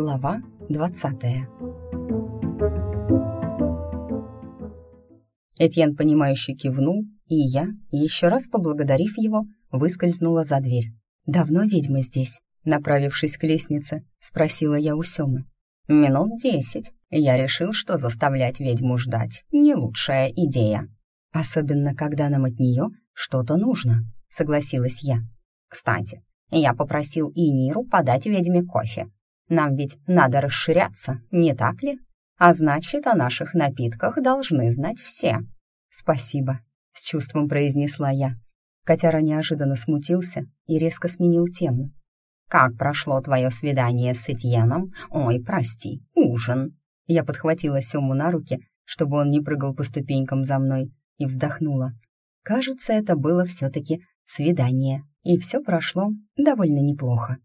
Глава 20 Этьен, понимающе кивнул, и я, еще раз поблагодарив его, выскользнула за дверь. «Давно ведьма здесь?» Направившись к лестнице, спросила я у Семы. «Минут десять. Я решил, что заставлять ведьму ждать — не лучшая идея. Особенно, когда нам от нее что-то нужно», — согласилась я. «Кстати, я попросил Иниру подать ведьме кофе. Нам ведь надо расширяться, не так ли? А значит, о наших напитках должны знать все». «Спасибо», — с чувством произнесла я. Котяра неожиданно смутился и резко сменил тему. «Как прошло твое свидание с Этьеном? Ой, прости, ужин!» Я подхватила Сему на руки, чтобы он не прыгал по ступенькам за мной, и вздохнула. Кажется, это было все-таки свидание, и все прошло довольно неплохо.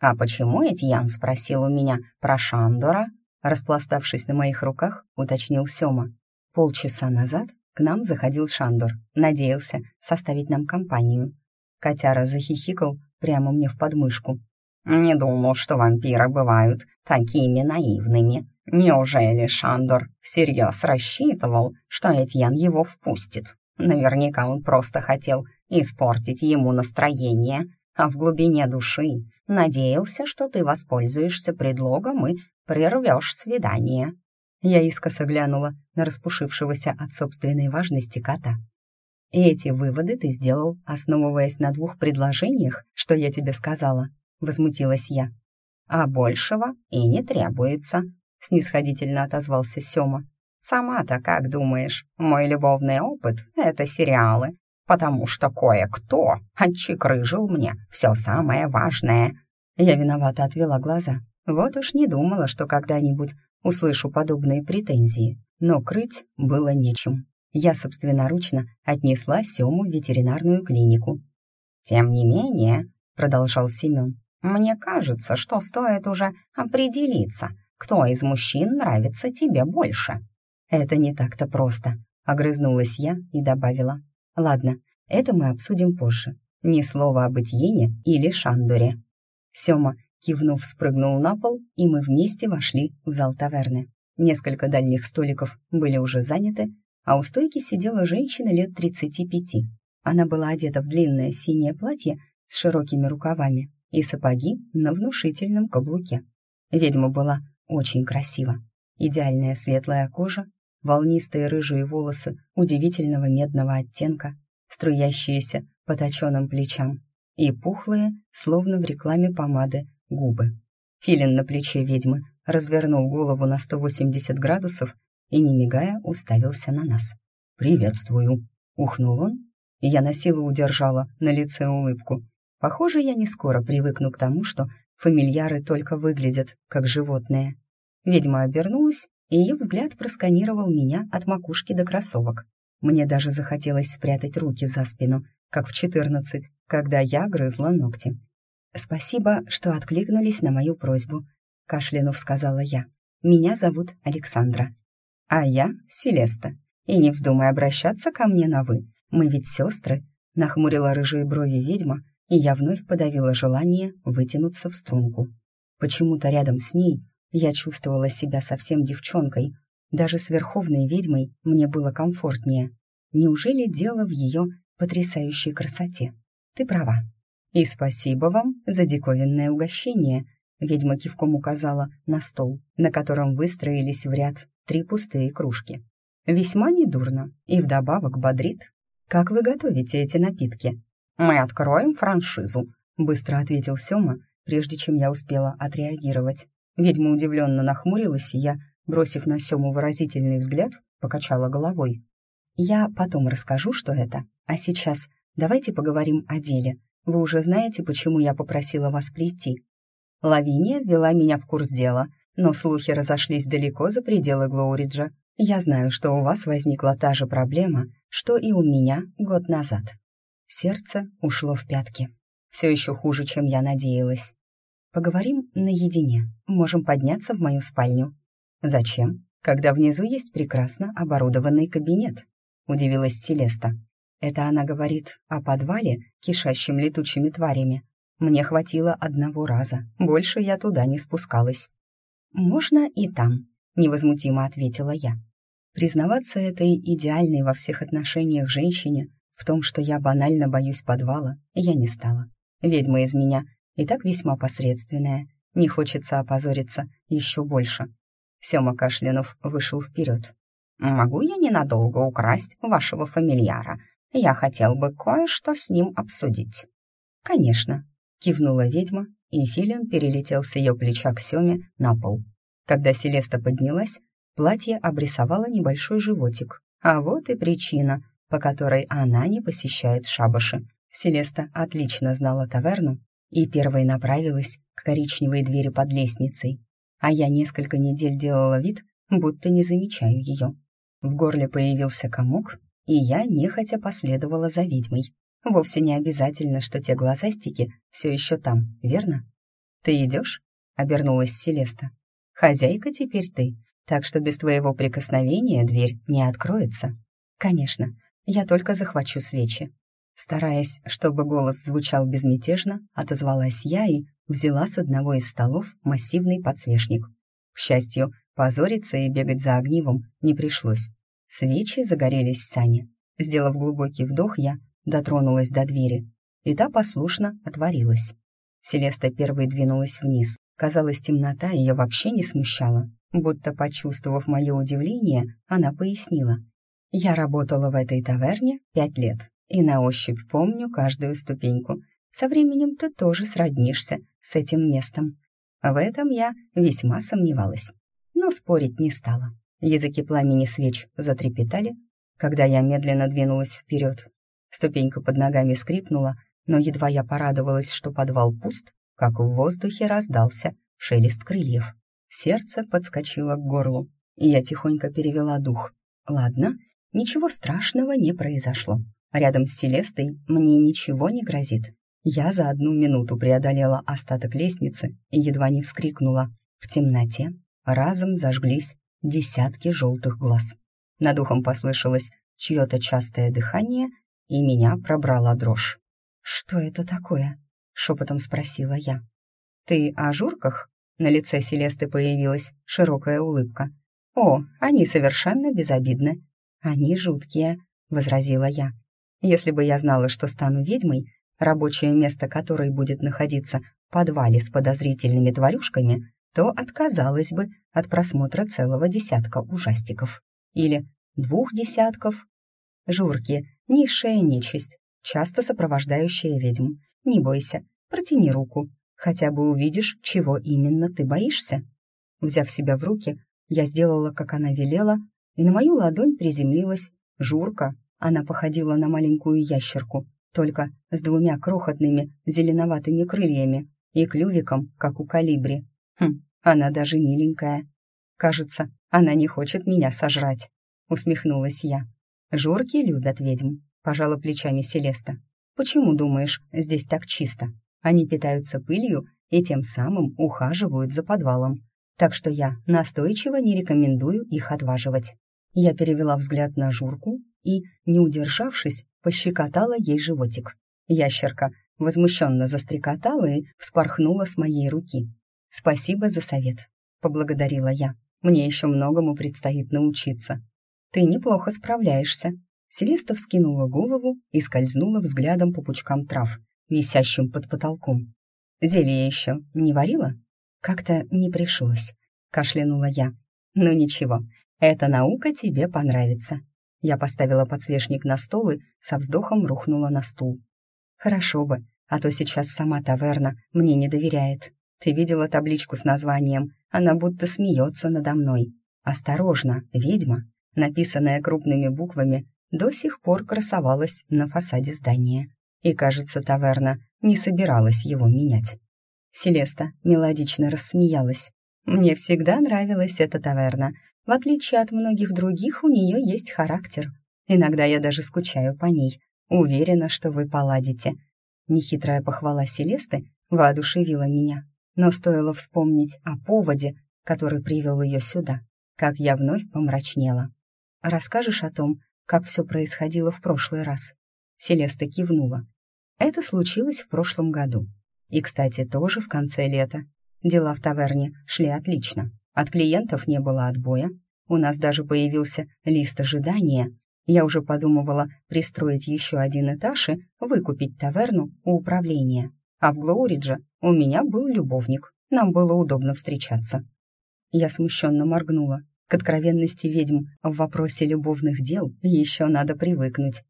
«А почему Этьян спросил у меня про Шандора?» Распластавшись на моих руках, уточнил Сема. Полчаса назад к нам заходил Шандор, надеялся составить нам компанию. Котяра захихикал прямо мне в подмышку. «Не думал, что вампиры бывают такими наивными. Неужели Шандор всерьез рассчитывал, что Этьян его впустит? Наверняка он просто хотел испортить ему настроение, а в глубине души надеялся, что ты воспользуешься предлогом и прервешь свидание». Я искоса глянула на распушившегося от собственной важности кота. И эти выводы ты сделал, основываясь на двух предложениях, что я тебе сказала, возмутилась я. А большего и не требуется, снисходительно отозвался Сёма. Сама-то как думаешь, мой любовный опыт — это сериалы, потому что кое-кто отчекрыжил мне все самое важное. Я виновато отвела глаза. Вот уж не думала, что когда-нибудь услышу подобные претензии, но крыть было нечем я собственноручно отнесла Сему в ветеринарную клинику. «Тем не менее», — продолжал Семен, «мне кажется, что стоит уже определиться, кто из мужчин нравится тебе больше». «Это не так-то просто», — огрызнулась я и добавила. «Ладно, это мы обсудим позже. Ни слова об Этьене или Шандоре». Сема, кивнув, спрыгнул на пол, и мы вместе вошли в зал таверны. Несколько дальних столиков были уже заняты, а у стойки сидела женщина лет 35. Она была одета в длинное синее платье с широкими рукавами и сапоги на внушительном каблуке. Ведьма была очень красива. Идеальная светлая кожа, волнистые рыжие волосы удивительного медного оттенка, струящиеся по точенным плечам и пухлые, словно в рекламе помады, губы. Филин на плече ведьмы развернул голову на 180 градусов и, не мигая, уставился на нас. «Приветствую!» — ухнул он, и я на силу удержала на лице улыбку. Похоже, я не скоро привыкну к тому, что фамильяры только выглядят как животные. Ведьма обернулась, и ее взгляд просканировал меня от макушки до кроссовок. Мне даже захотелось спрятать руки за спину, как в четырнадцать, когда я грызла ногти. «Спасибо, что откликнулись на мою просьбу», — кашлянув сказала я. «Меня зовут Александра». А я Селеста. И не вздумай обращаться ко мне на «вы». Мы ведь сестры. Нахмурила рыжие брови ведьма, и я вновь подавила желание вытянуться в струнку. Почему-то рядом с ней я чувствовала себя совсем девчонкой. Даже с верховной ведьмой мне было комфортнее. Неужели дело в ее потрясающей красоте? Ты права. И спасибо вам за диковинное угощение. Ведьма кивком указала на стол, на котором выстроились в ряд три пустые кружки. Весьма недурно и вдобавок бодрит. «Как вы готовите эти напитки?» «Мы откроем франшизу», — быстро ответил Сёма, прежде чем я успела отреагировать. Ведьма удивленно нахмурилась, и я, бросив на Сёму выразительный взгляд, покачала головой. «Я потом расскажу, что это, а сейчас давайте поговорим о деле. Вы уже знаете, почему я попросила вас прийти?» Лавиния ввела меня в курс дела — но слухи разошлись далеко за пределы Глоуриджа. Я знаю, что у вас возникла та же проблема, что и у меня год назад. Сердце ушло в пятки. Все еще хуже, чем я надеялась. Поговорим наедине. Можем подняться в мою спальню. Зачем? Когда внизу есть прекрасно оборудованный кабинет, удивилась Селеста. Это она говорит о подвале, кишащем летучими тварями. Мне хватило одного раза, больше я туда не спускалась. можно и там», — невозмутимо ответила я. Признаваться этой идеальной во всех отношениях женщине в том, что я банально боюсь подвала, я не стала. Ведьма из меня и так весьма посредственная, не хочется опозориться еще больше. Сема Кашлянов вышел вперед. «Могу я ненадолго украсть вашего фамильяра? Я хотел бы кое-что с ним обсудить». «Конечно», — кивнула ведьма, и Филин перелетел с ее плеча к Семе на пол. Когда Селеста поднялась, платье обрисовало небольшой животик. А вот и причина, по которой она не посещает шабаши. Селеста отлично знала таверну и первой направилась к коричневой двери под лестницей, а я несколько недель делала вид, будто не замечаю ее. В горле появился комок, и я нехотя последовала за ведьмой. Вовсе не обязательно, что те глазастики все еще там, верно? «Ты идешь?» — обернулась Селеста. «Хозяйка теперь ты, так что без твоего прикосновения дверь не откроется». «Конечно, я только захвачу свечи». Стараясь, чтобы голос звучал безмятежно, отозвалась я и взяла с одного из столов массивный подсвечник. К счастью, позориться и бегать за огнивом не пришлось. Свечи загорелись сами. Сделав глубокий вдох, я дотронулась до двери, и та послушно отворилась. Селеста первой двинулась вниз. Казалось, темнота ее вообще не смущала. Будто почувствовав мое удивление, она пояснила. «Я работала в этой таверне пять лет, и на ощупь помню каждую ступеньку. Со временем ты тоже сроднишься с этим местом». В этом я весьма сомневалась, но спорить не стала. Языки пламени свеч затрепетали, когда я медленно двинулась вперед. Ступенька под ногами скрипнула, но едва я порадовалась, что подвал пуст, как в воздухе раздался шелест крыльев. Сердце подскочило к горлу, и я тихонько перевела дух. Ладно, ничего страшного не произошло. Рядом с Селестой мне ничего не грозит. Я за одну минуту преодолела остаток лестницы и едва не вскрикнула. В темноте разом зажглись десятки желтых глаз. Над ухом послышалось чье-то частое дыхание, и меня пробрала дрожь. «Что это такое?» — шепотом спросила я. «Ты о журках?» На лице Селесты появилась широкая улыбка. «О, они совершенно безобидны». «Они жуткие», — возразила я. «Если бы я знала, что стану ведьмой, рабочее место которой будет находиться в подвале с подозрительными тварюшками, то отказалась бы от просмотра целого десятка ужастиков. Или двух десятков. Журки — низшая нечисть, часто сопровождающая ведьм. Не бойся, протяни руку, хотя бы увидишь, чего именно ты боишься. Взяв себя в руки, я сделала, как она велела, и на мою ладонь приземлилась журка. Она походила на маленькую ящерку, только с двумя крохотными зеленоватыми крыльями и клювиком, как у калибри. Хм, она даже миленькая. Кажется, она не хочет меня сожрать, усмехнулась я. Журки любят ведьм, пожала плечами Селеста. Почему, думаешь, здесь так чисто? Они питаются пылью и тем самым ухаживают за подвалом. Так что я настойчиво не рекомендую их отваживать. Я перевела взгляд на Журку и, не удержавшись, пощекотала ей животик. Ящерка возмущенно застрекотала и вспорхнула с моей руки. «Спасибо за совет», — поблагодарила я. «Мне еще многому предстоит научиться». «Ты неплохо справляешься». Селеста вскинула голову и скользнула взглядом по пучкам трав, висящим под потолком. «Зелье еще не варила?» «Как-то не пришлось», — кашлянула я. «Ну ничего, эта наука тебе понравится». Я поставила подсвечник на стол и со вздохом рухнула на стул. «Хорошо бы, а то сейчас сама таверна мне не доверяет. Ты видела табличку с названием? Она будто смеется надо мной. «Осторожно, ведьма», написанная крупными буквами, до сих пор красовалась на фасаде здания. И, кажется, таверна не собиралась его менять. Селеста мелодично рассмеялась. «Мне всегда нравилась эта таверна. В отличие от многих других, у нее есть характер. Иногда я даже скучаю по ней. Уверена, что вы поладите». Нехитрая похвала Селесты воодушевила меня. Но стоило вспомнить о поводе, который привел ее сюда, как я вновь помрачнела. «Расскажешь о том, как все происходило в прошлый раз?» Селеста кивнула. «Это случилось в прошлом году. И, кстати, тоже в конце лета. Дела в таверне шли отлично. От клиентов не было отбоя. У нас даже появился лист ожидания. Я уже подумывала пристроить еще один этаж и выкупить таверну у управления. А в Глоуридже у меня был любовник. Нам было удобно встречаться. Я смущенно моргнула. К откровенности ведьм в вопросе любовных дел еще надо привыкнуть.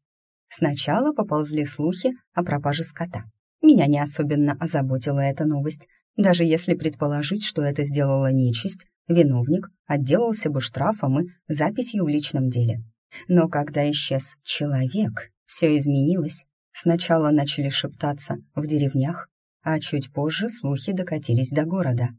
Сначала поползли слухи о пропаже скота. Меня не особенно озаботила эта новость. Даже если предположить, что это сделала нечисть, виновник отделался бы штрафом и записью в личном деле. Но когда исчез человек, все изменилось. Сначала начали шептаться в деревнях, а чуть позже слухи докатились до города.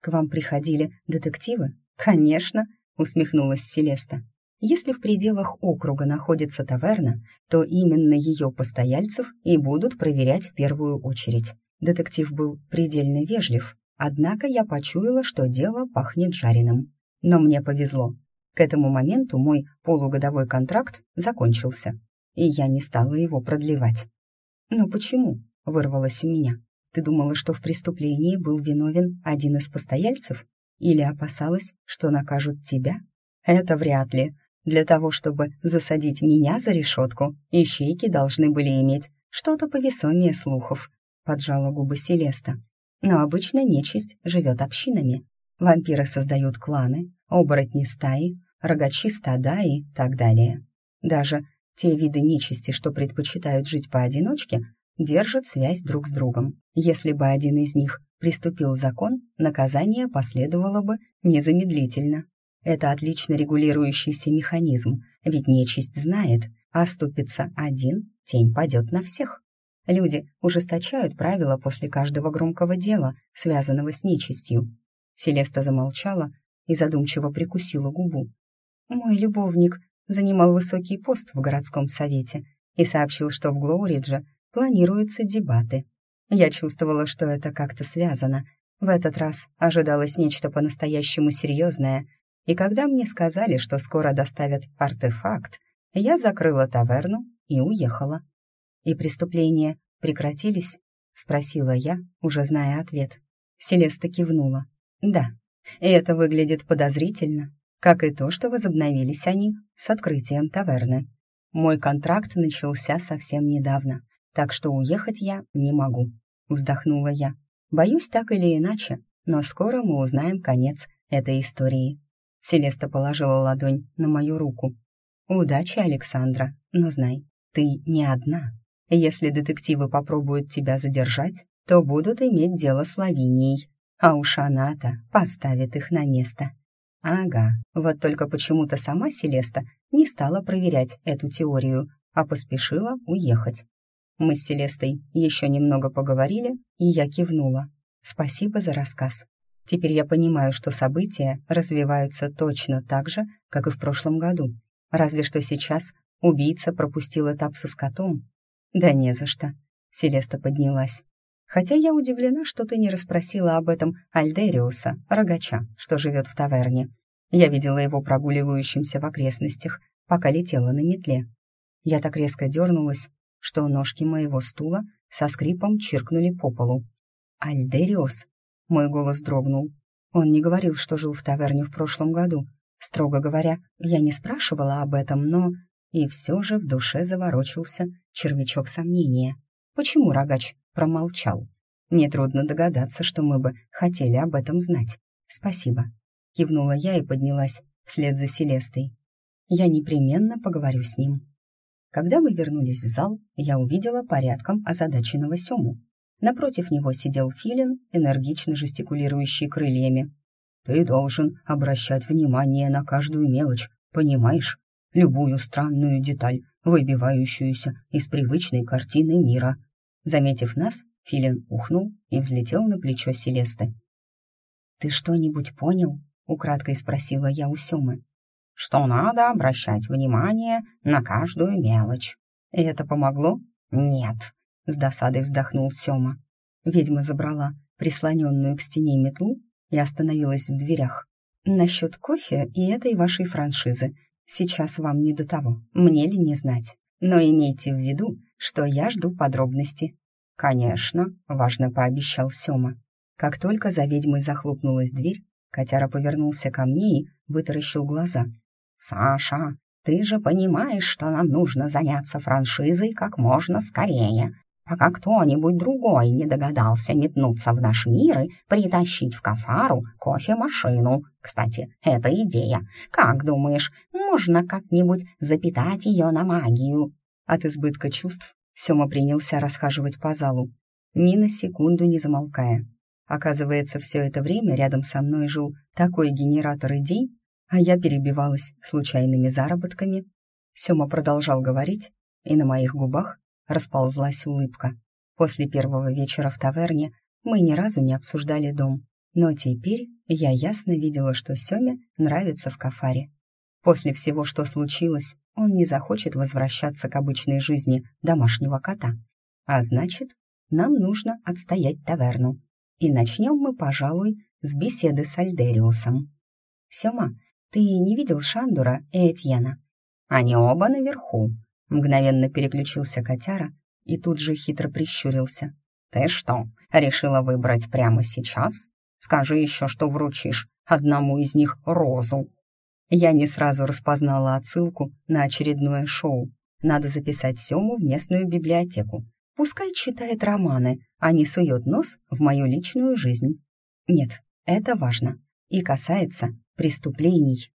«К вам приходили детективы?» «Конечно», — усмехнулась Селеста. «Если в пределах округа находится таверна, то именно ее постояльцев и будут проверять в первую очередь». Детектив был предельно вежлив, однако я почуяла, что дело пахнет жареным. Но мне повезло. К этому моменту мой полугодовой контракт закончился, и я не стала его продлевать. «Но почему?» — вырвалось у меня. Ты думала, что в преступлении был виновен один из постояльцев? Или опасалась, что накажут тебя? Это вряд ли. Для того, чтобы засадить меня за решетку, ищейки должны были иметь что-то повесомее слухов, поджала губы Селеста. Но обычно нечисть живет общинами. Вампиры создают кланы, оборотни стаи, рогачи стада и так далее. Даже те виды нечисти, что предпочитают жить поодиночке, держат связь друг с другом. Если бы один из них приступил закон, наказание последовало бы незамедлительно. Это отлично регулирующийся механизм, ведь нечисть знает, оступится один, тень падет на всех. Люди ужесточают правила после каждого громкого дела, связанного с нечистью. Селеста замолчала и задумчиво прикусила губу. «Мой любовник занимал высокий пост в городском совете и сообщил, что в Глоуридже планируются дебаты. Я чувствовала, что это как-то связано. В этот раз ожидалось нечто по-настоящему серьезное, и когда мне сказали, что скоро доставят артефакт, я закрыла таверну и уехала. «И преступления прекратились?» — спросила я, уже зная ответ. Селеста кивнула. «Да, и это выглядит подозрительно, как и то, что возобновились они с открытием таверны. Мой контракт начался совсем недавно, так что уехать я не могу», — вздохнула я. «Боюсь так или иначе, но скоро мы узнаем конец этой истории». Селеста положила ладонь на мою руку. «Удачи, Александра, но знай, ты не одна. Если детективы попробуют тебя задержать, то будут иметь дело с Лавинией, а уж она-то поставит их на место». Ага, вот только почему-то сама Селеста не стала проверять эту теорию, а поспешила уехать. Мы с Селестой еще немного поговорили, и я кивнула. Спасибо за рассказ. Теперь я понимаю, что события развиваются точно так же, как и в прошлом году. Разве что сейчас убийца пропустил этап со скотом. Да не за что. Селеста поднялась. Хотя я удивлена, что ты не расспросила об этом Альдериуса, рогача, что живет в таверне. Я видела его прогуливающимся в окрестностях, пока летела на метле. Я так резко дернулась, что ножки моего стула со скрипом чиркнули по полу. «Альдериос!» — мой голос дрогнул. Он не говорил, что жил в таверне в прошлом году. Строго говоря, я не спрашивала об этом, но... И все же в душе заворочился червячок сомнения. Почему рогач промолчал? Нетрудно догадаться, что мы бы хотели об этом знать. Спасибо. Кивнула я и поднялась вслед за Селестой. Я непременно поговорю с ним. Когда мы вернулись в зал, я увидела порядком озадаченного Сему. Напротив него сидел филин, энергично жестикулирующий крыльями. «Ты должен обращать внимание на каждую мелочь, понимаешь? Любую странную деталь, выбивающуюся из привычной картины мира». Заметив нас, филин ухнул и взлетел на плечо Селесты. «Ты что-нибудь понял?» — украдкой спросила я у Семы что надо обращать внимание на каждую мелочь. И это помогло? Нет, с досадой вздохнул Сёма. Ведьма забрала прислоненную к стене метлу и остановилась в дверях. «Насчет кофе и этой вашей франшизы. Сейчас вам не до того, мне ли не знать. Но имейте в виду, что я жду подробности». «Конечно», — важно пообещал Сёма. Как только за ведьмой захлопнулась дверь, Котяра повернулся ко мне и вытаращил глаза. «Саша, ты же понимаешь, что нам нужно заняться франшизой как можно скорее, пока кто-нибудь другой не догадался метнуться в наш мир и притащить в Кафару кофемашину. Кстати, это идея. Как думаешь, можно как-нибудь запитать ее на магию?» От избытка чувств Сёма принялся расхаживать по залу, ни на секунду не замолкая. Оказывается, все это время рядом со мной жил такой генератор идей, а я перебивалась случайными заработками. Сёма продолжал говорить, и на моих губах расползлась улыбка. После первого вечера в таверне мы ни разу не обсуждали дом, но теперь я ясно видела, что Сёме нравится в кафаре. После всего, что случилось, он не захочет возвращаться к обычной жизни домашнего кота. А значит, нам нужно отстоять таверну. И начнем мы, пожалуй, с беседы с Альдериусом. «Сёма, ты не видел Шандура и Этьена?» «Они оба наверху», — мгновенно переключился котяра и тут же хитро прищурился. «Ты что, решила выбрать прямо сейчас? Скажи еще, что вручишь одному из них розу». Я не сразу распознала отсылку на очередное шоу. Надо записать Сему в местную библиотеку. Пускай читает романы, а не сует нос в мою личную жизнь. Нет, это важно и касается преступлений.